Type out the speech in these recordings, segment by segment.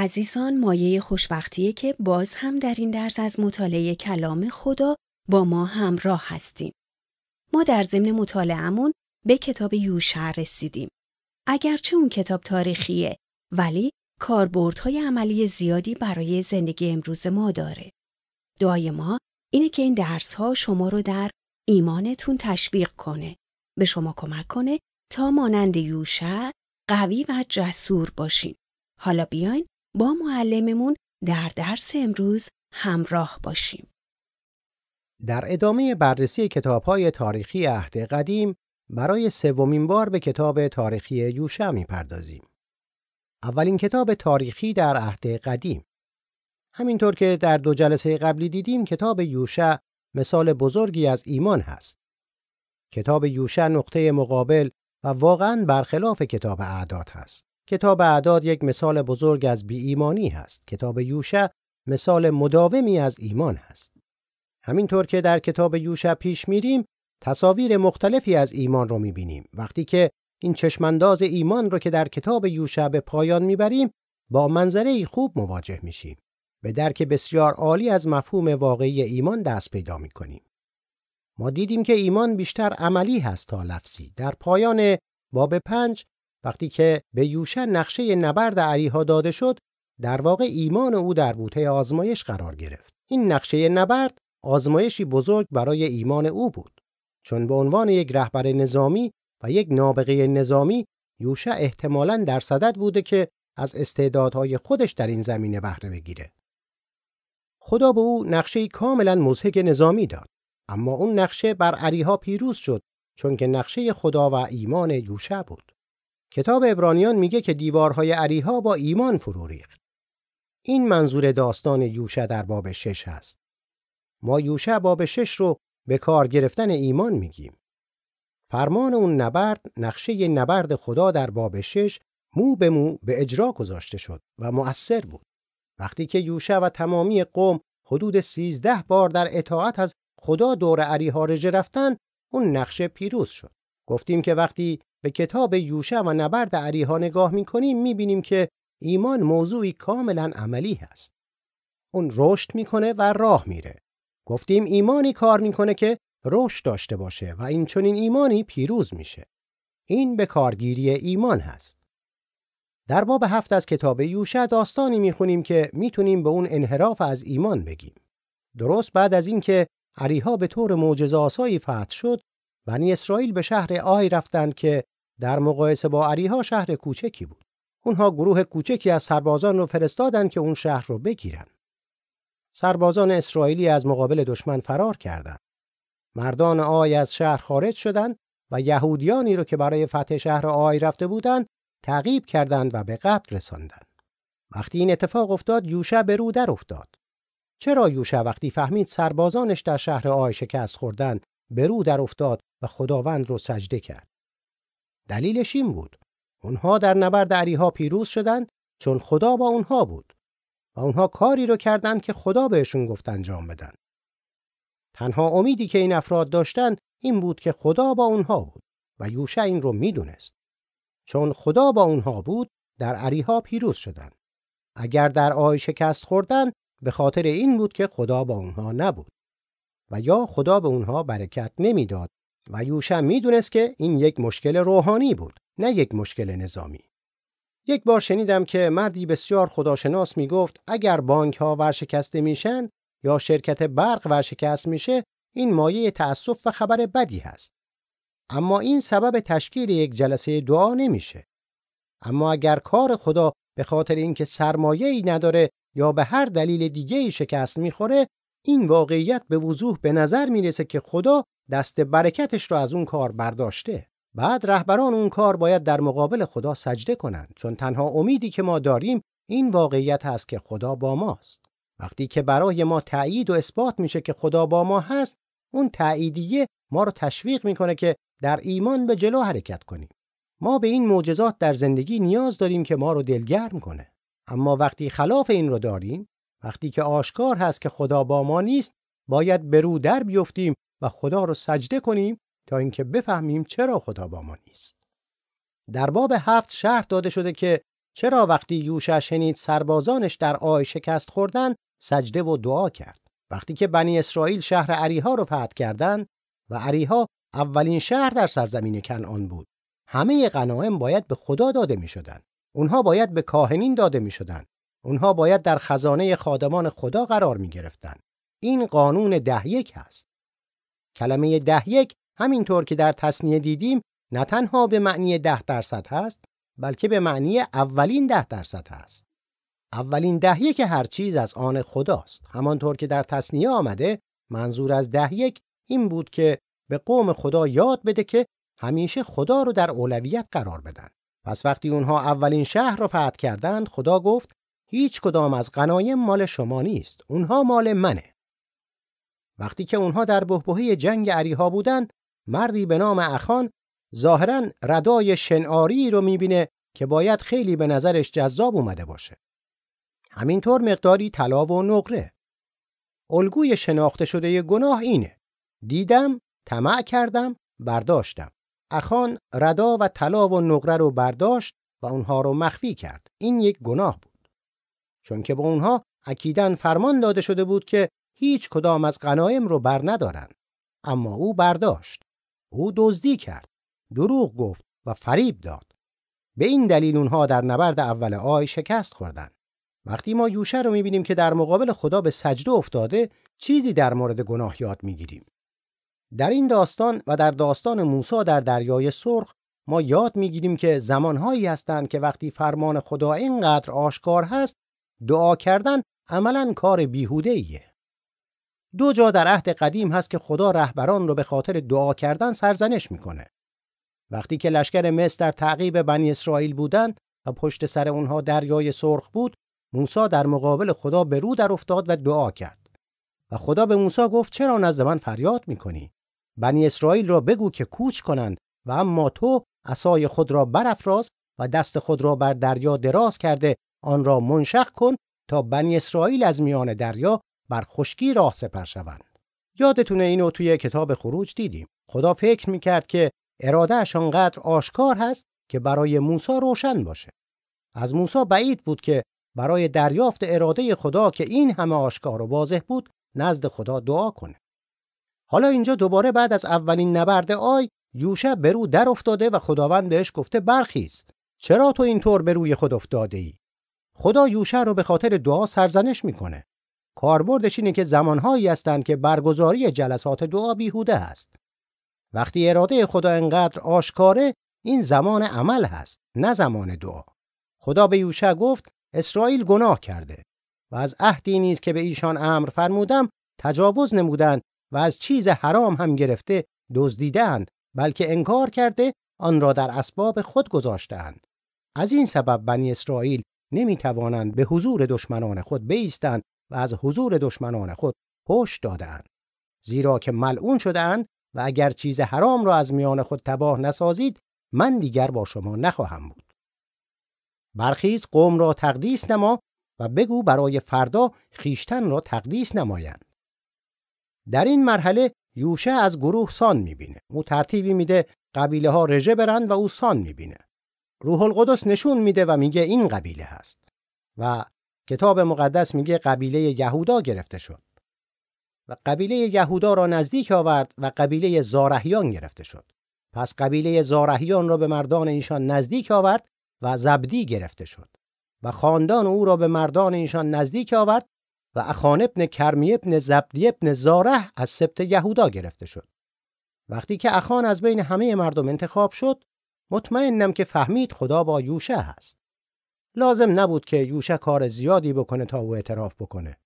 عزیزان مایه خوشوقتیه که باز هم در این درس از مطالعه کلام خدا با ما همراه هستیم. ما در ضمن مطالعهمون به کتاب یوشع رسیدیم. اگرچه اون کتاب تاریخیه ولی کاربردهای عملی زیادی برای زندگی امروز ما داره. دعای ما اینه که این درس ها شما رو در ایمانتون تشویق کنه. به شما کمک کنه تا مانند یوشع قوی و جسور باشین. حالا بیاین با معلممون در درس امروز همراه باشیم. در ادامه بررسی کتاب‌های تاریخی عهد قدیم برای سومین بار به کتاب تاریخی یوشع می‌پردازیم. اولین کتاب تاریخی در عهد قدیم همینطور که در دو جلسه قبلی دیدیم کتاب یوشع مثال بزرگی از ایمان هست. کتاب یوشع نقطه مقابل و واقعا برخلاف کتاب اعداد هست. کتاب اعداد یک مثال بزرگ از بی ایمانی هست. کتاب یوشع مثال مداومی از ایمان هست. همینطور که در کتاب یوشع پیش میریم تصاویر مختلفی از ایمان رو می‌بینیم. وقتی که این چشمانداز ایمان رو که در کتاب یوشع به پایان می‌بریم با منظره خوب مواجه میشیم. به درک بسیار عالی از مفهوم واقعی ایمان دست پیدا می‌کنیم. ما دیدیم که ایمان بیشتر عملی هست تا لفظی. در پایان باب پنج وقتی که به یوشع نقشه نبرد عریها داده شد در واقع ایمان او در بوته آزمایش قرار گرفت. این نقشه نبرد آزمایشی بزرگ برای ایمان او بود. چون به عنوان یک رهبر نظامی و یک نابغه نظامی یوشع احتمالاً در صدد بوده که از استعدادهای خودش در این زمینه بهره بگیره. خدا به او نقشه کاملا مزهک نظامی داد اما اون نقشه بر عریها پیروز شد چون که نقشه خدا و ایمان یوشع بود کتاب ابرانیان میگه که دیوارهای عریها با ایمان فرو ریخت. این منظور داستان یوشع در باب شش هست. ما یوشع باب شش رو به کار گرفتن ایمان میگیم. فرمان اون نبرد نقشه نبرد خدا در باب شش مو به مو به اجرا گذاشته شد و مؤثر بود. وقتی که یوشع و تمامی قوم حدود سیزده بار در اطاعت از خدا دور عریها رژه رفتن اون نقشه پیروز شد. گفتیم که وقتی به کتاب یوشع و نبرد عریها نگاه می‌کنیم می‌بینیم که ایمان موضوعی کاملا عملی هست. اون رشد می‌کنه و راه میره. گفتیم ایمانی کار می‌کنه که رشد داشته باشه و این چنین ایمانی پیروز میشه. این به کارگیری ایمان هست. در باب هفت از کتاب یوشع داستانی می‌خونیم که می‌تونیم به اون انحراف از ایمان بگیم. درست بعد از اینکه عریها به طور معجزه‌آسایی فتح شد، بنی اسرائیل به شهر آی رفتند که در مقایسه با عریها شهر کوچکی بود. اونها گروه کوچکی از سربازان رو فرستادند که اون شهر رو بگیرن. سربازان اسرائیلی از مقابل دشمن فرار کردند. مردان آی از شهر خارج شدند و یهودیانی رو که برای فتح شهر آی رفته بودند تعقیب کردند و به قتل رساندند. وقتی این اتفاق افتاد یوشع به رو در افتاد. چرا یوشع وقتی فهمید سربازانش در شهر آی شکست خوردند به رو در افتاد و خداوند رو سجده کرد؟ دلیلش این بود. اونها در نبرد عریها پیروز شدند چون خدا با اونها بود و اونها کاری رو کردند که خدا بهشون گفت انجام بدن. تنها امیدی که این افراد داشتند این بود که خدا با اونها بود و یوشع این رو می‌دونست. چون خدا با اونها بود در عریها پیروز شدند اگر در آی شکست خوردن به خاطر این بود که خدا با اونها نبود و یا خدا به اونها برکت نمی‌داد. و یوشع می‌دونست که این یک مشکل روحانی بود نه یک مشکل نظامی. یک بار شنیدم که مردی بسیار خداشناس می‌گفت اگر بانک ها ورشکسته میشن یا شرکت برق ورشکست میشه این مایه تأسف و خبر بدی هست. اما این سبب تشکیل یک جلسه دعا نمیشه. اما اگر کار خدا به خاطر اینکه ای نداره یا به هر دلیل دیگه ای شکست می‌خوره این واقعیت به وضوح به نظر می‌رسه که خدا دست برکتش رو از اون کار برداشته. بعد رهبران اون کار باید در مقابل خدا سجده کنند چون تنها امیدی که ما داریم این واقعیت هست که خدا با ماست. وقتی که برای ما تایید و اثبات میشه که خدا با ما هست اون تاییدیه ما رو تشویق می‌کنه که در ایمان به جلو حرکت کنیم. ما به این معجزات در زندگی نیاز داریم که ما رو دلگرم کنه. اما وقتی خلاف این رو داریم، وقتی که آشکار هست که خدا با ما نیست، باید به رو در بیفتیم و خدا رو سجده کنیم تا اینکه بفهمیم چرا خدا با ما نیست. در باب هفت شرح داده شده که چرا وقتی یوشع شنید سربازانش در آی شکست خوردن سجده و دعا کرد وقتی که بنی اسرائیل شهر عریها رو فتح کردند و عریها اولین شهر در سرزمین کنعان بود همه غنایم باید به خدا داده می. اونها باید به کاهنین داده می. اونها باید در خزانه خادمان خدا قرار می گرفتن. این قانون ده یک هست. کلمه ده یک همینطور که در تصنیه دیدیم نه تنها به معنی ده درصد هست بلکه به معنی اولین ده درصد هست. اولین ده یک هر چیز از آن خداست. همانطور که در تصنیه آمده منظور از ده یک این بود که به قوم خدا یاد بده که همیشه خدا رو در اولویت قرار بدن. پس وقتی اونها اولین شهر رو فتح کردند خدا گفت هیچ کدام از غنایم مال شما نیست. اونها مال منه. وقتی که اونها در بهبهه جنگ عریها بودند مردی به نام اخان ظاهرا ردای شنعاری رو می‌بینه که باید خیلی به نظرش جذاب اومده باشه. همینطور مقداری طلا و نقره. الگوی شناخته شده گناه اینه. دیدم، طمع کردم، برداشتم. اخان ردا و طلا و نقره رو برداشت و اونها رو مخفی کرد. این یک گناه بود. چون که به اونها اکیدن فرمان داده شده بود که هیچ کدام از غنایم رو بر ندارن. اما او برداشت. او دزدی کرد. دروغ گفت و فریب داد. به این دلیل اونها در نبرد اول آی شکست خوردن. وقتی ما یوشه رو می‌بینیم که در مقابل خدا به سجده افتاده چیزی در مورد گناه یاد می‌گیریم. در این داستان و در داستان موسی در دریای سرخ ما یاد می‌گیریم که زمانهایی هستند که وقتی فرمان خدا اینقدر آشکار هست دعا کردن عملا کار بیهوده ایه. دو جا در عهد قدیم هست که خدا رهبران رو به خاطر دعا کردن سرزنش می‌کنه. وقتی که لشکر مصر در تعقیب بنی اسرائیل بودند و پشت سر اونها دریای سرخ بود موسی در مقابل خدا به رو در افتاد و دعا کرد و خدا به موسی گفت چرا نزد من فریاد می‌کنی بنی اسرائیل را بگو که کوچ کنند و اما تو عصای خود را برافراز و دست خود را بر دریا دراز کرده آن را منشق کن تا بنی اسرائیل از میان دریا بر خشکی راه سپر شوند. یادتونه اینو توی کتاب خروج دیدیم. خدا فکر می‌کرد که ارادهش آنقدر آشکار هست که برای موسی روشن باشه. از موسی بعید بود که برای دریافت اراده خدا که این همه آشکار و واضح بود نزد خدا دعا کنه. حالا اینجا دوباره بعد از اولین نبرد آی یوشع به رو در افتاده و خداوند بهش گفته برخیز. چرا تو اینطور به روی خود افتاده ای خدا یوشع رو به خاطر دعا سرزنش می‌کنه. کاربردش اینه که زمانهایی هستند که برگزاری جلسات دعا بیهوده است. وقتی اراده خدا انقدر آشکاره این زمان عمل هست نه زمان دعا. خدا به یوشع گفت اسرائیل گناه کرده و از عهدی نیز که به ایشان امر فرمودم تجاوز نمودند و از چیز حرام هم گرفته دزدیدند بلکه انکار کرده آن را در اسباب خود گذاشتند از این سبب بنی اسرائیل نمی توانند به حضور دشمنان خود بیستند و از حضور دشمنان خود پشت دادند زیرا که ملعون شدهاند و اگر چیز حرام را از میان خود تباه نسازید من دیگر با شما نخواهم بود. برخیز قوم را تقدیس نما و بگو برای فردا خیشتن را تقدیس نمایند. در این مرحله یوشه از گروه سان می‌بینه. او ترتیبی میده قبیله ها رژه برند و او سان می‌بینه. روح القدس نشون میده و میگه این قبیله هست و کتاب مقدس میگه قبیله یهودا گرفته شد و قبیله یهودا را نزدیک آورد و قبیله زارهیان گرفته شد. پس قبیله زارهیان را به مردان ایشان نزدیک آورد و زبدی گرفته شد و خاندان او را به مردان ایشان نزدیک آورد و اخان ابن کرمی ابن زبدی ابن زاره از سبت یهودا گرفته شد. وقتی که اخان از بین همه مردم انتخاب شد مطمئنم که فهمید خدا با یوشه هست. لازم نبود که یوشه کار زیادی بکنه تا او اعتراف بکنه.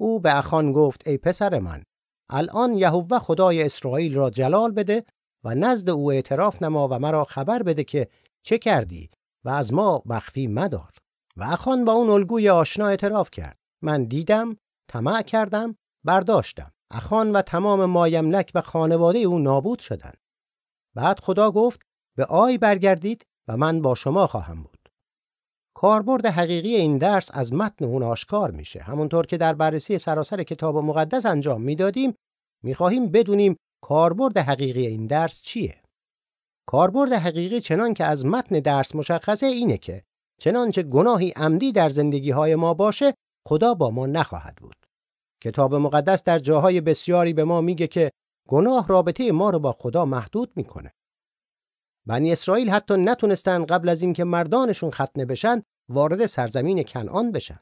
او به اخان گفت ای پسر من الان یهوه خدای اسرائیل را جلال بده و نزد او اعتراف نما و مرا خبر بده که چه کردی و از ما مخفی مدار. و اخان با اون الگوی آشنا اعتراف کرد. من دیدم طمع کردم برداشتم. اخان و تمام مایملک و خانواده او نابود شدند. بعد خدا گفت به آی برگردید و من با شما خواهم بود. کاربرد حقیقی این درس از متن اون آشکار میشه. همونطور که در بررسی سراسر کتاب مقدس انجام می‌دادیم می‌خواهیم بدونیم کاربرد حقیقی این درس چیه. کاربرد حقیقی چنان که از متن درس مشخصه اینه که چنانچه گناهی عمدی در زندگی های ما باشه خدا با ما نخواهد بود. کتاب مقدس در جاهای بسیاری به ما میگه که گناه رابطه ما رو با خدا محدود می‌کنه. بنی اسرائیل حتی نتونستن قبل از اینکه مردانشون ختنه بشن وارد سرزمین کنعان بشن.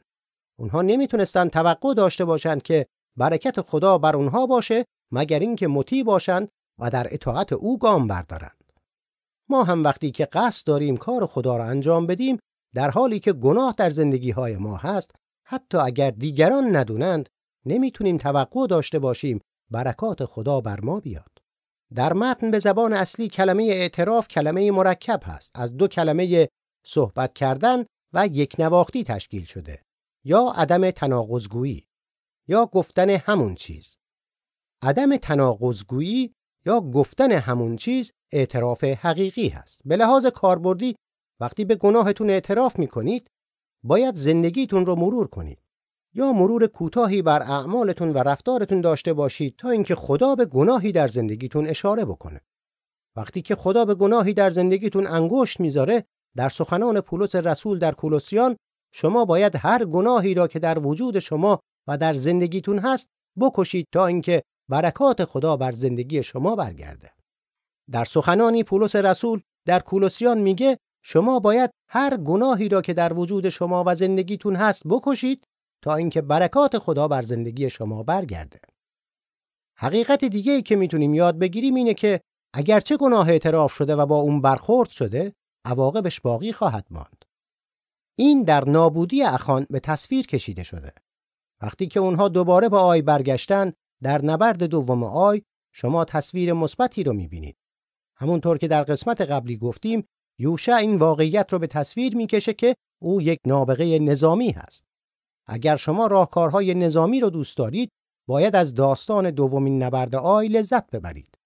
اونها نمی‌تونستن توقع داشته باشند که برکت خدا بر اونها باشه مگر اینکه مطیع باشند و در اطاعت او گام بردارند ما هم وقتی که قصد داریم کار خدا را انجام بدیم در حالی که گناه در زندگی های ما هست حتی اگر دیگران ندونند نمی‌تونیم توقع داشته باشیم برکات خدا بر ما بیاد. در متن به زبان اصلی کلمه اعتراف کلمه مرکب هست. از دو کلمه صحبت کردن و یک نواختی تشکیل شده. یا عدم تناقضگویی یا گفتن همون چیز. عدم تناقضگویی یا گفتن همون چیز اعتراف حقیقی هست. به لحاظ کاربردی وقتی به گناهتون اعتراف می کنید باید زندگیتون رو مرور کنید. یا مرور کوتاهی بر اعمالتون و رفتارتون داشته باشید تا اینکه خدا به گناهی در زندگیتون اشاره بکنه وقتی که خدا به گناهی در زندگیتون انگشت می‌ذاره در سخنان پولس رسول در کولوسیان شما باید هر گناهی را که در وجود شما و در زندگیتون هست بکشید تا اینکه برکات خدا بر زندگی شما برگرده. در سخنانی پولس رسول در کولوسیان میگه شما باید هر گناهی را که در وجود شما و زندگیتون هست بکشید تا اینکه برکات خدا بر زندگی شما برگرده. حقیقت دیگه ای که می‌تونیم یاد بگیریم اینه که اگرچه گناه اعتراف شده و با اون برخورد شده عواقبش باقی خواهد ماند. این در نابودی اخان به تصویر کشیده شده. وقتی که اونها دوباره به آی برگشتن در نبرد دوم آی شما تصویر مثبتی رو می‌بینید. همونطور که در قسمت قبلی گفتیم یوشع این واقعیت رو به تصویر می‌کشه که او یک نابغه نظامی هست. اگر شما راهکارهای نظامی رو دوست دارید باید از داستان دومین نبرد آی لذت ببرید.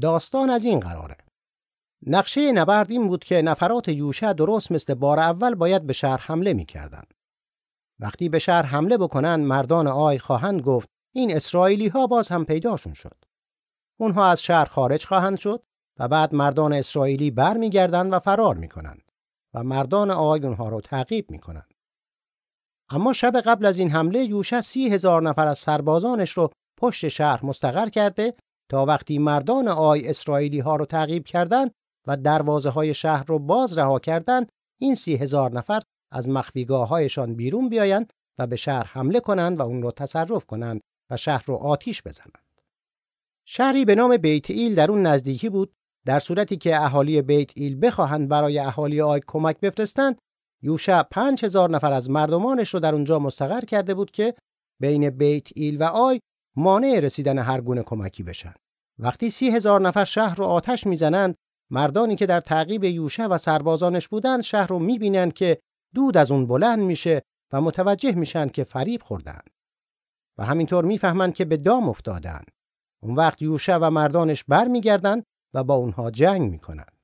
داستان از این قراره. نقشه نبرد این بود که نفرات یوشع درست مثل بار اول باید به شهر حمله می‌کردند. وقتی به شهر حمله بکنن مردان آی خواهند گفت این اسرائیلی ها باز هم پیداشون شد. اونها از شهر خارج خواهند شد و بعد مردان اسرائیلی برمیگردند و فرار می‌کنند و مردان آی اونها رو تعقیب می‌کنند. اما شب قبل از این حمله یوشع سی هزار نفر از سربازانش رو پشت شهر مستقر کرده تا وقتی مردان آی اسرائیلی ها رو تعقیب کردند و دروازه های شهر رو باز رها کردند این سی هزار نفر از مخفیگاه هایشان بیرون بیایند و به شهر حمله کنند و اون رو تصرف کنند و شهر رو آتیش بزنند. شهری به نام بیت ایل در اون نزدیکی بود در صورتی که اهالی بیت ایل بخواهند برای اهالی آی کمک بفرستند یوشع پنج هزار نفر از مردمانش رو در اونجا مستقر کرده بود که بین بیت ایل و آی مانع رسیدن هر گونه کمکی بشن. وقتی سی هزار نفر شهر رو آتش می‌زنند مردانی که در تعقیب یوشع و سربازانش بودند شهر رو می‌بینند که دود از اون بلند میشه و متوجه میشن که فریب خوردن و همینطور می‌فهمند که به دام افتادن اون وقت یوشع و مردانش برمیگردند و با اونها جنگ می‌کنند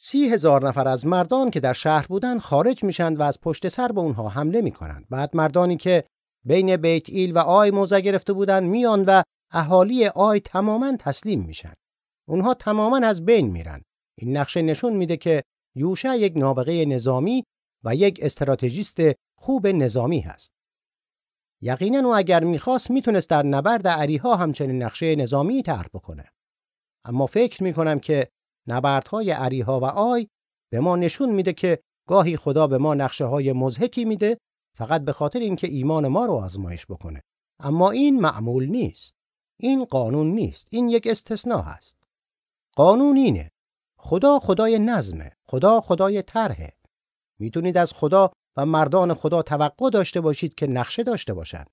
سی هزار نفر از مردان که در شهر بودند خارج میشند و از پشت سر به اونها حمله می‌کنند بعد مردانی که بین بیت ایل و آی موضع گرفته بودند میان و اهالی آی تماما تسلیم میشن اونها تماما از بین میرن این نقشه نشون میده که یوشع یک نابغه نظامی و یک استراتژیست خوب نظامی هست. یقینا او اگر می‌خواست می‌تونست در نبرد عریها همچنین نقشه نظامی طرح بکنه. اما فکر می‌کنم که نبردهای عریها و آی به ما نشون میده که گاهی خدا به ما نقشه های مزهکی میده فقط به خاطر اینکه ایمان ما رو آزمایش بکنه. اما این معمول نیست. این قانون نیست. این یک استثناء هست. قانون اینه. خدا خدای نظمه. خدا خدای طرحه. می‌تونید از خدا و مردان خدا توقع داشته باشید که نقشه داشته باشند.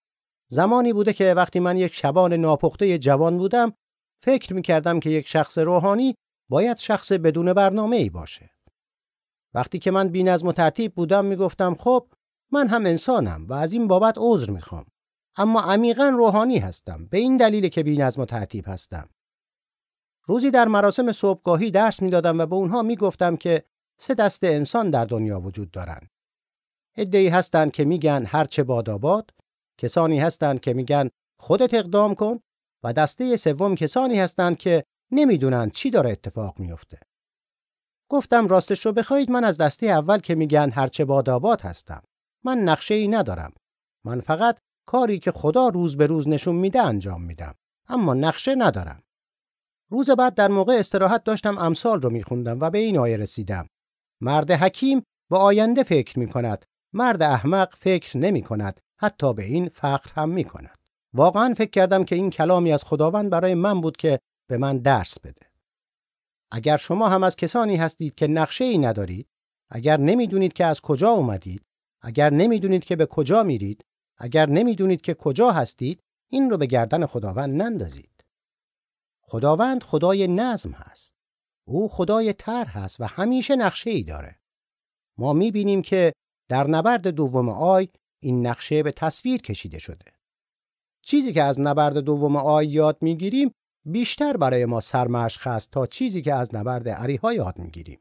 زمانی بوده که وقتی من یک شبان ناپخته جوان بودم فکر می‌کردم که یک شخص روحانی باید شخص بدون برنامه ای باشه. وقتی که من بینظم و ترتیب بودم می‌گفتم خب من هم انسانم و از این بابت عذر می‌خوام. اما عمیقا روحانی هستم به این دلیل که بینظم و ترتیب هستم. روزی در مراسم صبحگاهی درس می‌دادم و به اونها می‌گفتم که سه دست انسان در دنیا وجود دارند. ادعی هستند که میگن هر چه باد کسانی هستند که میگن خودت اقدام کن و دسته سوم کسانی هستند که نمی‌دونن چی داره اتفاق میفته. گفتم راستش رو بخواید من از دسته اول که میگن هرچه باداباد هستم. من نقشه ای ندارم. من فقط کاری که خدا روز به روز نشون میده انجام میدم. اما نقشه ندارم. روز بعد در موقع استراحت داشتم امثال رو میخوندم و به این آیه رسیدم. مرد حکیم به آینده فکر می کند. مرد احمق فکر نمی کند. حتی به این فقر هم می کند. واقعا فکر کردم که این کلامی از خداوند برای من بود که به من درس بده. اگر شما هم از کسانی هستید که نقشه ای ندارید، اگر نمی‌دونید که از کجا اومدید، اگر نمی‌دونید که به کجا میرید، اگر نمی‌دونید که کجا هستید، این رو به گردن خداوند نندازید. خداوند خدای نظم هست. او خدای طرح هست و همیشه نقشه ای داره. ما می‌بینیم که در نبرد دوم آی این نقشه به تصویر کشیده شده. چیزی که از نبرد دوم آی یاد می‌گیریم بیشتر برای ما سرمشق است تا چیزی که از نبرد عریها یاد می‌گیریم.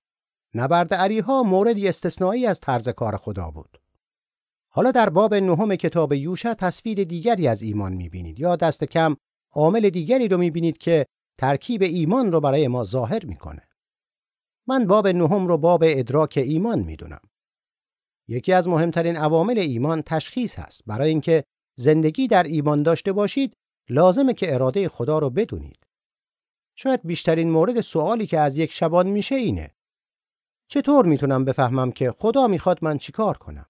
نبرد عریها موردی استثنایی از طرز کار خدا بود. حالا در باب نهم کتاب یوشع تصویر دیگری از ایمان می‌بینید یا دست کم عامل دیگری رو می‌بینید که ترکیب ایمان رو برای ما ظاهر می‌کنه. من باب نهم رو باب ادراک ایمان می‌دونم. یکی از مهمترین عوامل ایمان تشخیص هست. برای اینکه زندگی در ایمان داشته باشید، لازمه که اراده خدا رو بدونید. شاید بیشترین مورد سوالی که از یک شبان میشه اینه. چطور می‌تونم بفهمم که خدا می‌خواد من چیکار کنم؟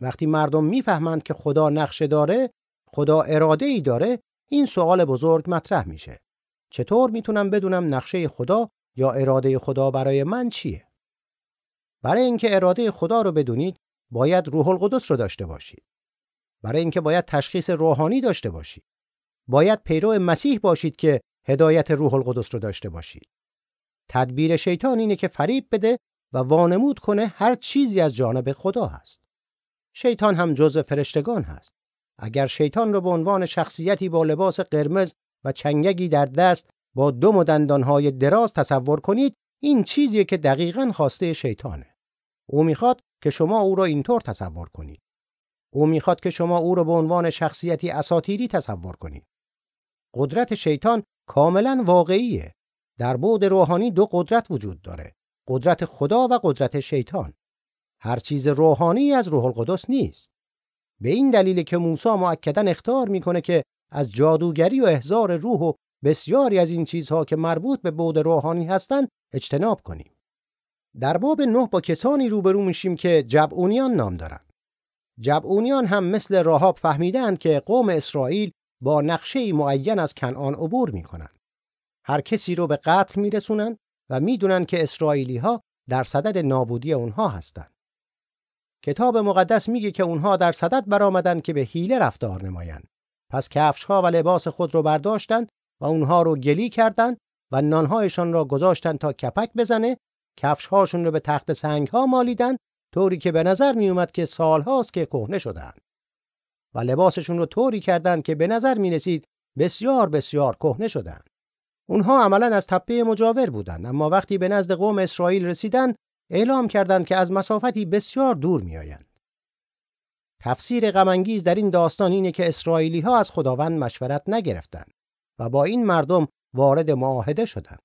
وقتی مردم می‌فهمند که خدا نقشه داره، خدا اراده ای داره، این سوال بزرگ مطرح میشه. چطور می‌تونم بدونم نقشه خدا یا اراده خدا برای من چیه؟ برای اینکه اراده خدا رو بدونید، باید روح القدس رو داشته باشید. برای اینکه باید تشخیص روحانی داشته باشید. باید پیرو مسیح باشید که هدایت روح القدس رو داشته باشید. تدبیر شیطان اینه که فریب بده و وانمود کنه هر چیزی از جانب خدا هست. شیطان هم جزء فرشتگان هست. اگر شیطان رو به عنوان شخصیتی با لباس قرمز و چنگگی در دست با دم و دندانهای دراز تصور کنید این چیزیه که دقیقا خواسته شیطانه. او می‌خواد که شما او را اینطور تصور کنید. او می‌خواد که شما او را به عنوان شخصیتی اساتیری تصور کنید. قدرت شیطان کاملا واقعیه. در بعد روحانی دو قدرت وجود داره. قدرت خدا و قدرت شیطان. هر چیز روحانی از روح القدس نیست. به این دلیل که موسی مؤکدا اختار می‌کنه که از جادوگری و احضار روح و بسیاری از این چیزها که مربوط به بود روحانی هستند اجتناب کنیم. در باب نه با کسانی روبرو میشیم که جبعونیان نام دارند. جبعونیان هم مثل راهاب فهمیدند که قوم اسرائیل با نقشه معین از کنعان عبور می‌کنند. هر کسی رو به قتل میرسونند و می‌دونن که اسرائیلی ها در صدد نابودی اونها هستند. کتاب مقدس میگه که اونها در صدد برآمدند که به حیله رفتار نمایند. پس کفش ها و لباس خود رو برداشتند و اونها رو گلی کردند و نانهایشان را گذاشتند تا کپک بزنه کفش هاشون رو به تخت سنگ ها مالیدن طوری که به نظر می اومد که سالهاست که کهنه شدن و لباسشون رو طوری کردند که به نظر می رسید بسیار بسیار کهنه شدن اونها عملا از تپه مجاور بودند اما وقتی به نزد قوم اسرائیل رسیدن اعلام کردند که از مسافتی بسیار دور میآیند تفسیر غمانگیز در این داستان اینه که اسرائیلی ها از خداوند مشورت نگرفتند و با این مردم وارد معاهده شدند.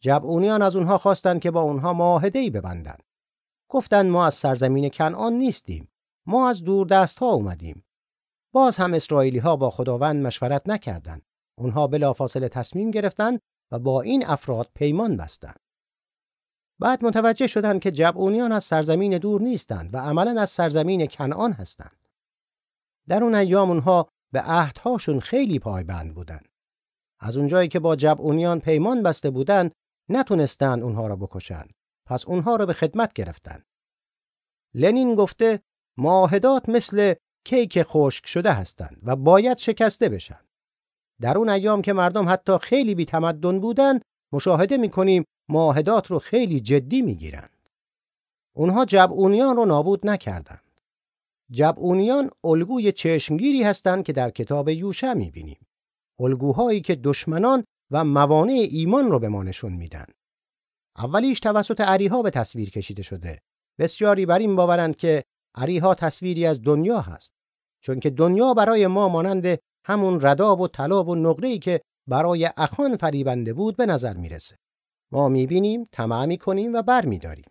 جبعونیان از اونها خواستند که با اونها معاهده ای ببندند. گفتند ما از سرزمین کنعان نیستیم. ما از دور دست ها اومدیم. باز هم اسرائیلی ها با خداوند مشورت نکردند. اونها بلافاصله تصمیم گرفتند و با این افراد پیمان بستند. بعد متوجه شدند که جبعونیان از سرزمین دور نیستند و عملا از سرزمین کنعان هستند. در اون ایام اونها به عهدهاشون خیلی پایبند بودند. از اونجایی که با جبعونیان پیمان بسته بودند، نتونستند اونها را بکشند. پس اونها را به خدمت گرفتند. لنین گفته معاهدات مثل کیک خشک شده هستند و باید شکسته بشن. در اون ایام که مردم حتی خیلی بی تمدن بودند، مشاهده می‌کنیم معاهدات رو خیلی جدی می‌گیرند. اونها جبعونیان رو نابود نکردند. جبعونیان الگوی چشمگیری هستند که در کتاب یوشع می‌بینیم. الگوهایی که دشمنان و موانع ایمان رو به ما نشون میدن. اولیش توسط عریها به تصویر کشیده شده. بسیاری بر این باورند که عریها تصویری از دنیا هست. چون که دنیا برای ما مانند همون رداب و طلاب و نقره‌ای که برای اخان فریبنده بود به نظر می‌رسه. ما می‌بینیم، طمع می‌کنیم و بر میداریم.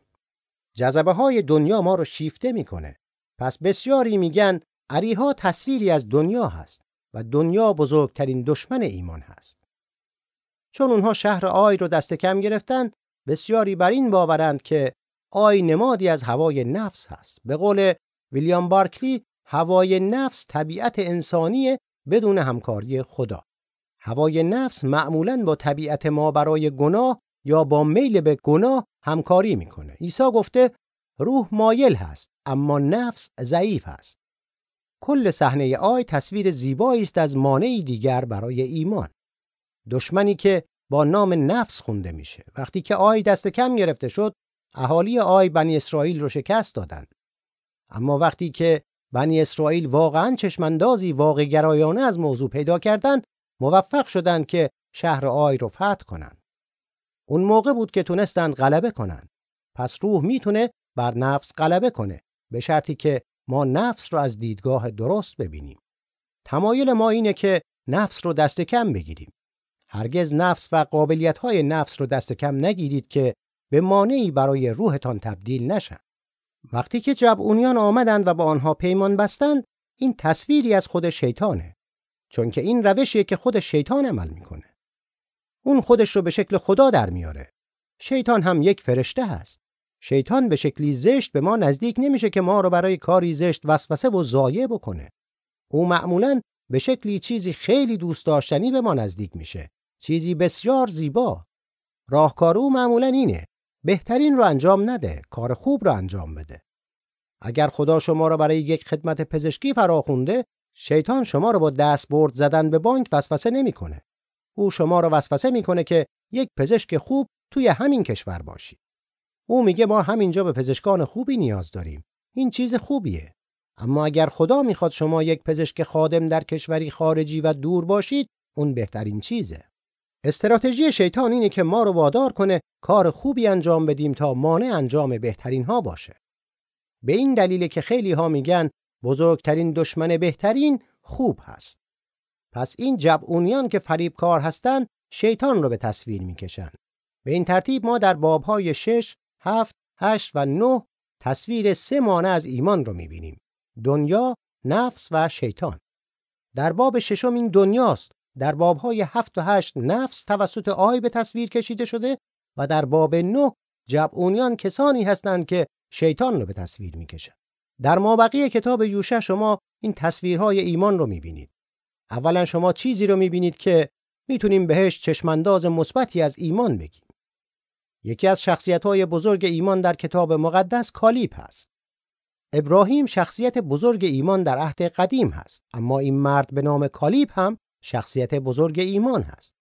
جذبه های دنیا ما رو شیفته می‌کنه. پس بسیاری میگن عریها تصویری از دنیا هست و دنیا بزرگترین دشمن ایمان هست. چون اونها شهر آی رو دست کم گرفتن، بسیاری بر این باورند که آی نمادی از هوای نفس هست. به قول ویلیام بارکلی، هوای نفس طبیعت انسانی بدون همکاری خدا. هوای نفس معمولا با طبیعت ما برای گناه یا با میل به گناه همکاری می‌کنه. عیسی گفته روح مایل هست اما نفس ضعیف است. کل صحنه آی تصویر زیبایی است از مانعی دیگر برای ایمان. دشمنی که با نام نفس خونده میشه. وقتی که آی دست کم گرفته شد، اهالی آی بنی اسرائیل رو شکست دادند. اما وقتی که بنی اسرائیل واقعا چشماندازی واقع گرایانه از موضوع پیدا کردند، موفق شدند که شهر آی رو فتح کنند. اون موقع بود که تونستند غلبه کنند. پس روح می‌تونه بر نفس غلبه کنه به شرطی که ما نفس رو از دیدگاه درست ببینیم. تمایل ما اینه که نفس رو دست کم بگیریم. هرگز نفس و قابلیت های نفس رو دست کم نگیرید که به مانعی برای روحتان تبدیل نشن. وقتی که جبعونیان آمدند و با آنها پیمان بستند این تصویری از خود شیطانه چون که این روشیه که خود شیطان عمل می‌کنه. اون خودش رو به شکل خدا در میاره. شیطان هم یک فرشته هست. شیطان به شکلی زشت به ما نزدیک نمیشه که ما رو برای کاری زشت وسوسه و ضایع بکنه. او معمولا به شکلی چیزی خیلی دوست داشتنی به ما نزدیک میشه. چیزی بسیار زیبا. راهکار او معمولا اینه بهترین رو انجام نده کار خوب رو انجام بده. اگر خدا شما را برای یک خدمت پزشکی فراخونده شیطان شما را با دست برد زدن به بانک وسوسه نمی‌کنه. او شما را وسوسه می‌کنه که یک پزشک خوب توی همین کشور باشی. او میگه ما همینجا به پزشکان خوبی نیاز داریم. این چیز خوبیه. اما اگر خدا می‌خواد شما یک پزشک خادم در کشوری خارجی و دور باشید اون بهترین چیزه. استراتژی شیطان اینه که ما رو وادار کنه کار خوبی انجام بدیم تا مانع انجام بهترین ها باشه. به این دلیل که خیلی ها میگن بزرگترین دشمن بهترین خوب هست. پس این جبعونیان که فریبکار هستند شیطان رو به تصویر می‌کشن. به این ترتیب ما در بابهای 6, 7, 8 و 9 تصویر سه مانع از ایمان رو می‌بینیم. دنیا، نفس و شیطان. در باب ششم این دنیاست در بابهای هفت و هشت نفس توسط آی به تصویر کشیده شده و در باب نه جبعونیان کسانی هستند که شیطان رو به تصویر می‌کشند. در مابقی کتاب یوشع شما این تصویرهای ایمان رو می‌بینید. اولا شما چیزی رو می‌بینید که می‌تونیم بهش چشمانداز مثبتی از ایمان بگیم. یکی از شخصیت‌های بزرگ ایمان در کتاب مقدس کالیب هست. ابراهیم شخصیت بزرگ ایمان در عهد قدیم هست اما این مرد به نام کالیب هم شخصیت بزرگ ایمان هست.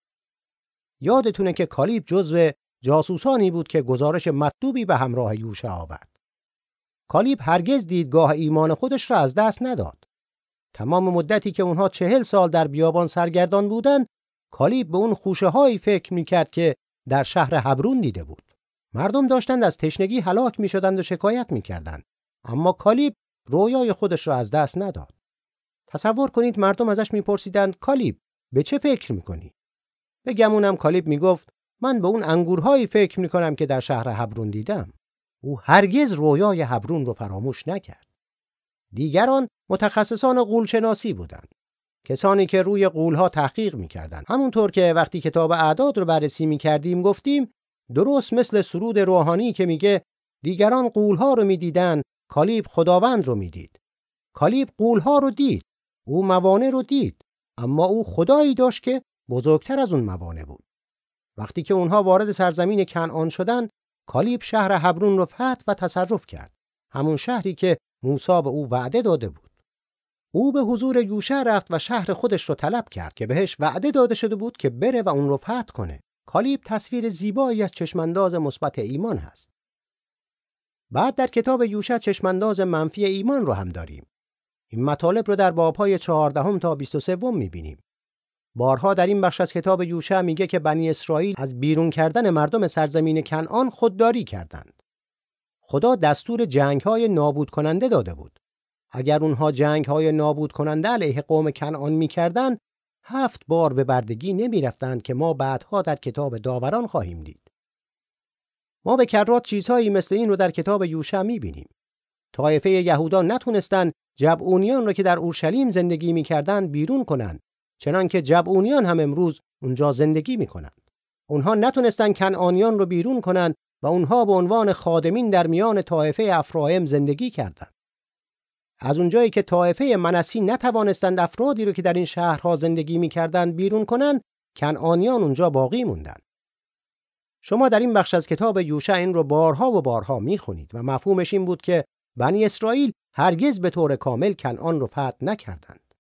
یادتونه که کالیب جزو جاسوسانی بود که گزارش مطلوبی به همراه یوشع آورد. کالیب هرگز دیدگاه ایمان خودش را از دست نداد. تمام مدتی که اونها چهل سال در بیابان سرگردان بودند، کالیب به اون خوشه هایی فکر می‌کرد که در شهر هبرون دیده بود. مردم داشتند از تشنگی هلاک می شدند و شکایت می کردند. اما کالیب رویای خودش را از دست نداد. تصور کنید مردم ازش میپرسیدند کالیب به چه فکر می‌کنی؟ به گمونم کالیب می‌گفت من به اون انگورهایی فکر می‌کنم که در شهر هبرون دیدم. او هرگز رویای هبرون رو فراموش نکرد. دیگران متخصصان قولشناسی بودند. کسانی که روی قولها تحقیق می‌کردند. همونطور که وقتی کتاب اعداد رو بررسی می‌کردیم گفتیم درست مثل سرود روحانی که میگه دیگران قولها رو می‌دیدن کالیب خداوند رو می‌دید. کالیب قولها رو دید او موانع رو دید اما او خدایی داشت که بزرگتر از اون موانع بود. وقتی که اونها وارد سرزمین کنعان شدن کالیب شهر هبرون رو فتح و تصرف کرد. همون شهری که موسی به او وعده داده بود. او به حضور یوشع رفت و شهر خودش رو طلب کرد که بهش وعده داده شده بود که بره و اون رو فتح کنه. کالیب تصویر زیبایی از چشمانداز مثبت ایمان هست. بعد در کتاب یوشع چشمانداز منفی ایمان رو هم داریم. این مطالب رو در بابهای 14 تا 23 می‌بینیم. بارها در این بخش از کتاب یوشع میگه که بنی اسرائیل از بیرون کردن مردم سرزمین کنعان خودداری کردند. خدا دستور جنگ های نابود کننده داده بود. اگر اونها جنگ های نابود کننده علیه قوم کنعان می‌کردند، هفت بار به بردگی نمی‌رفتند که ما بعدها در کتاب داوران خواهیم دید. ما به کرات چیزهایی مثل این رو در کتاب یوشع می‌بینیم. طایفه یهودا نتونستن جبعونیان رو که در اورشلیم زندگی می‌کردند بیرون کنند چنانکه جبعونیان هم امروز اونجا زندگی می‌کنند. اونها نتونستن کنعانیان رو بیرون کنند و اونها به عنوان خادمین در میان طایفه افرایم زندگی کردند. از اونجایی که طایفه منسی نتوانستند افرادی رو که در این شهرها زندگی می‌کردند بیرون کنند، کنعانیان اونجا باقی موندند. شما در این بخش از کتاب یوشع این رو بارها و بارها می‌خونید و مفهومش این بود که بنی اسرائیل هرگز به طور کامل کنعان رو فتح نکردند.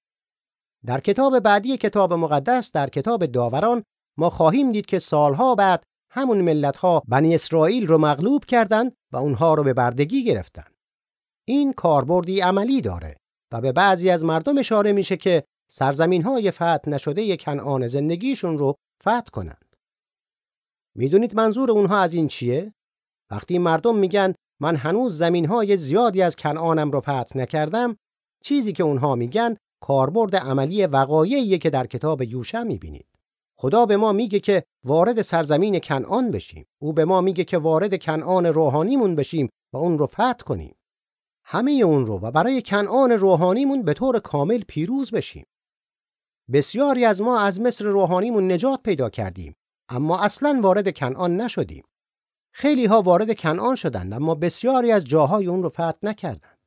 در کتاب بعدی کتاب مقدس در کتاب داوران ما خواهیم دید که سالها بعد همون ملتها بنی اسرائیل رو مغلوب کردند و اونها رو به بردگی گرفتند. این کاربردی عملی داره و به بعضی از مردم اشاره میشه که سرزمین های فتح نشده کنعان زندگیشون رو فتح کنند. می‌دونید منظور اونها از این چیه؟ وقتی مردم میگن من هنوز زمین های زیادی از کنعانم رو فتح نکردم چیزی که اونها میگن کاربرد عملی وقایعیه که در کتاب یوشع می‌بینید. خدا به ما میگه که وارد سرزمین کنعان بشیم. او به ما میگه که وارد کنعان روحانیمون بشیم و اون رو فتح کنیم. همه اون رو و برای کنعان روحانیمون به طور کامل پیروز بشیم. بسیاری از ما از مصر روحانیمون نجات پیدا کردیم اما اصلا وارد کنعان نشدیم. خیلی ها وارد کنعان شدند اما بسیاری از جاهای اون رو فتح نکردند.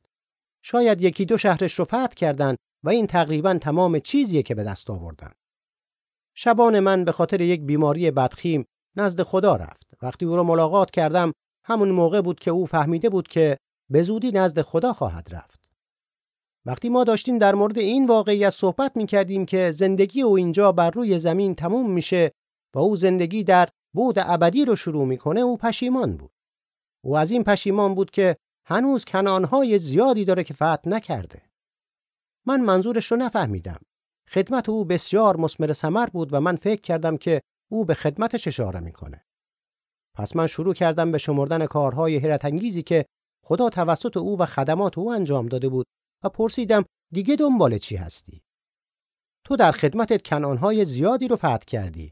شاید یکی دو شهرش رو فتح کردند و این تقریبا تمام چیزیه که به دست آوردن. شبان من به خاطر یک بیماری بدخیم نزد خدا رفت. وقتی او را ملاقات کردم همون موقع بود که او فهمیده بود که به زودی نزد خدا خواهد رفت. وقتی ما داشتیم در مورد این واقعیت صحبت می کردیم که زندگی او اینجا بر روی زمین تموم میشه و او زندگی در بود ابدی رو شروع می‌کنه او پشیمان بود. او از این پشیمان بود که هنوز کنانهای زیادی داره که فتح نکرده. من منظورش رو نفهمیدم. خدمت او بسیار مسمر ثمر بود و من فکر کردم که او به خدمتش اشاره می‌کنه. پس من شروع کردم به شمردن کارهای حیرت انگیزی که خدا توسط او و خدمات او انجام داده بود و پرسیدم دیگه دنبال چی هستی؟ تو در خدمتت کنانهای زیادی رو فتح کردی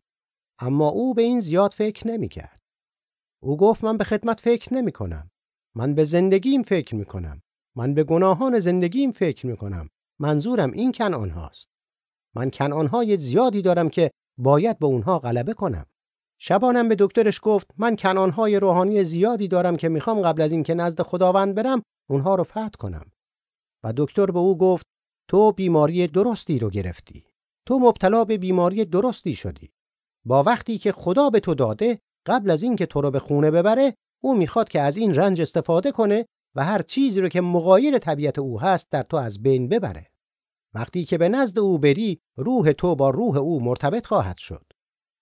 اما او به این زیاد فکر نمی کرد. او گفت من به خدمت فکر نمی کنم. من به زندگیم فکر می کنم. من به گناهان زندگیم فکر می کنم. منظورم این کنان هاست. من کنان های زیادی دارم که باید به اونها غلبه کنم. شبانم به دکترش گفت من کنان های روحانی زیادی دارم که می‌خوام قبل از اینکه نزد خداوند برم اونها رو فتح کنم. و دکتر به او گفت تو بیماری درستی رو گرفتی. تو مبتلا به بیماری درستی شدی. با وقتی که خدا به تو داده قبل از اینکه تو رو به خونه ببره او می‌خواد که از این رنج استفاده کنه و هر چیزی رو که مغایر طبیعت او هست در تو از بین ببره. وقتی که به نزد او بری روح تو با روح او مرتبط خواهد شد.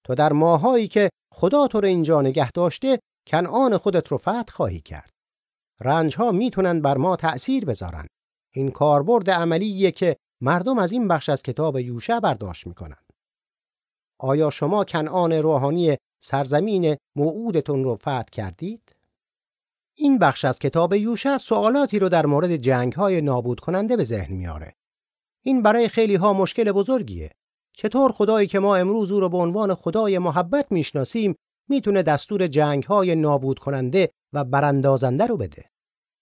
تو در ماهایی که خدا تو رو اینجا نگه داشته کنعان خودت رو فتح خواهی کرد. رنج ها می‌تونن بر ما تأثیر بذارن. این کاربرد عملیه که مردم از این بخش از کتاب یوشع برداشت می‌کنن. آیا شما کنعان روحانی سرزمین موعودتون رو فتح کردید؟ این بخش از کتاب یوشع سوالاتی رو در مورد جنگ های نابود کننده به ذهن میاره. این برای خیلی ها مشکل بزرگیه. چطور خدایی که ما امروز او رو به عنوان خدای محبت می‌شناسیم می‌تونه دستور جنگ های نابود کننده و براندازنده رو بده؟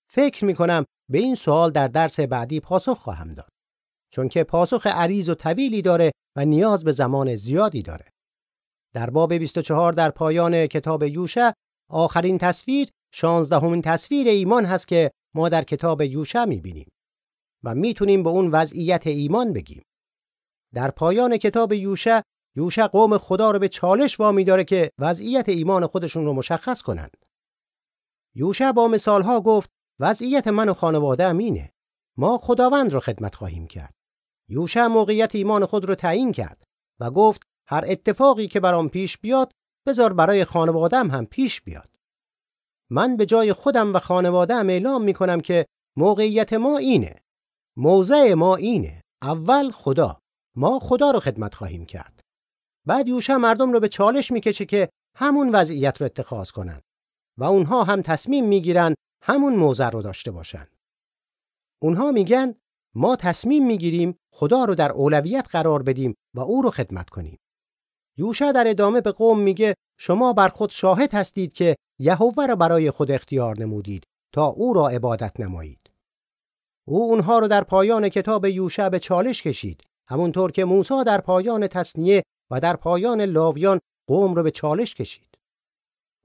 فکر می‌کنم به این سوال در درس بعدی پاسخ خواهم داد. چون که پاسخ عریض و طویلی داره و نیاز به زمان زیادی داره. در باب 24 در پایان کتاب یوشع آخرین تصویر شانزدهمین تصویر ایمان هست که ما در کتاب یوشع می‌بینیم و می‌تونیم به اون وضعیت ایمان بگیم. در پایان کتاب یوشع یوشع قوم خدا رو به چالش وامی داره که وضعیت ایمان خودشون رو مشخص کنند. یوشع با مثالها گفت وضعیت من و خانواده امینه. ما خداوند رو خدمت خواهیم کرد. یوشع موقعیت ایمان خود رو تعیین کرد و گفت هر اتفاقی که برام پیش بیاد بذار برای خانوادم هم پیش بیاد. من به جای خودم و خانوادم اعلام می کنم که موقعیت ما اینه. موضع ما اینه. اول خدا. ما خدا رو خدمت خواهیم کرد. بعد یوشع مردم رو به چالش می‌کشه که همون وضعیت رو اتخاذ کنند و اونها هم تصمیم می‌گیرن همون موضع رو داشته باشن. اونها میگن ما تصمیم می‌گیریم خدا رو در اولویت قرار بدیم و او رو خدمت کنیم. یوشع در ادامه به قوم میگه شما بر خود شاهد هستید که یهوه را برای خود اختیار نمودید تا او را عبادت نمایید. او اونها رو در پایان کتاب یوشع به چالش کشید همونطور که موسی در پایان تصنیه و در پایان لاویان قوم رو به چالش کشید.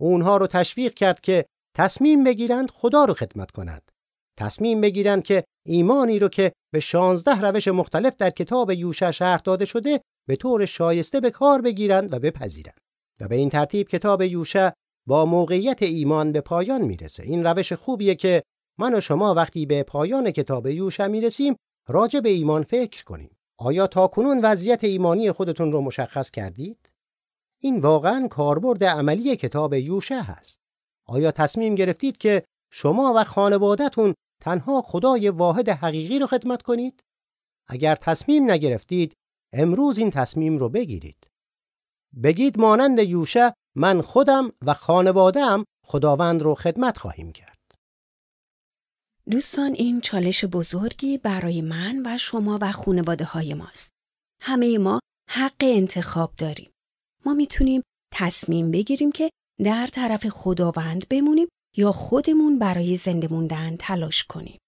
اونها رو تشویق کرد که تصمیم بگیرند خدا رو خدمت کنند. تصمیم بگیرند که ایمانی رو که به شانزده روش مختلف در کتاب یوشع شرح داده شده به طور شایسته به کار بگیرند و بپذیرند. و به این ترتیب کتاب یوشع با موقعیت ایمان به پایان می‌رسه. این روش خوبیه که من و شما وقتی به پایان کتاب یوشع می‌رسیم راجع به ایمان فکر کنیم. آیا تا کنون وضعیت ایمانی خودتون رو مشخص کردید؟ این واقعا کاربرد عملی کتاب یوشع هست. آیا تصمیم گرفتید که شما و خانوادهتون تنها خدای واحد حقیقی رو خدمت کنید؟ اگر تصمیم نگرفتید امروز این تصمیم رو بگیرید. بگید مانند یوشع من خودم و خانواده‌ام خداوند رو خدمت خواهیم کرد. دوستان این چالش بزرگی برای من و شما و خانواده های ماست. همه ما حق انتخاب داریم. ما می‌تونیم تصمیم بگیریم که در طرف خداوند بمونیم یا خودمون برای زنده موندن تلاش کنیم.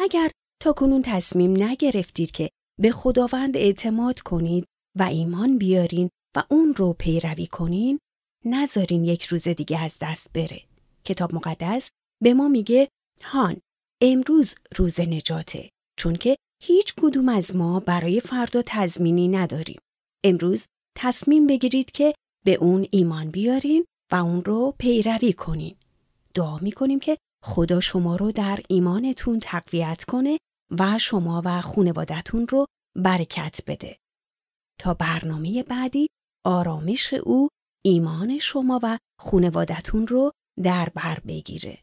اگر تا کنون تصمیم نگرفتید که به خداوند اعتماد کنید و ایمان بیارین و اون رو پیروی کنین نذارین یک روز دیگه از دست بره. کتاب مقدس به ما میگه هان امروز روز نجاته چون که هیچ کدوم از ما برای فردا تضمینی نداریم. امروز تصمیم بگیرید که به اون ایمان بیارین و اون رو پیروی کنین. دعا می‌کنیم که خدا شما رو در ایمانتون تقویت کنه و شما و خونوادتون رو برکت بده. تا برنامه بعدی آرامش او ایمان شما و خونوادتون رو در بر بگیره.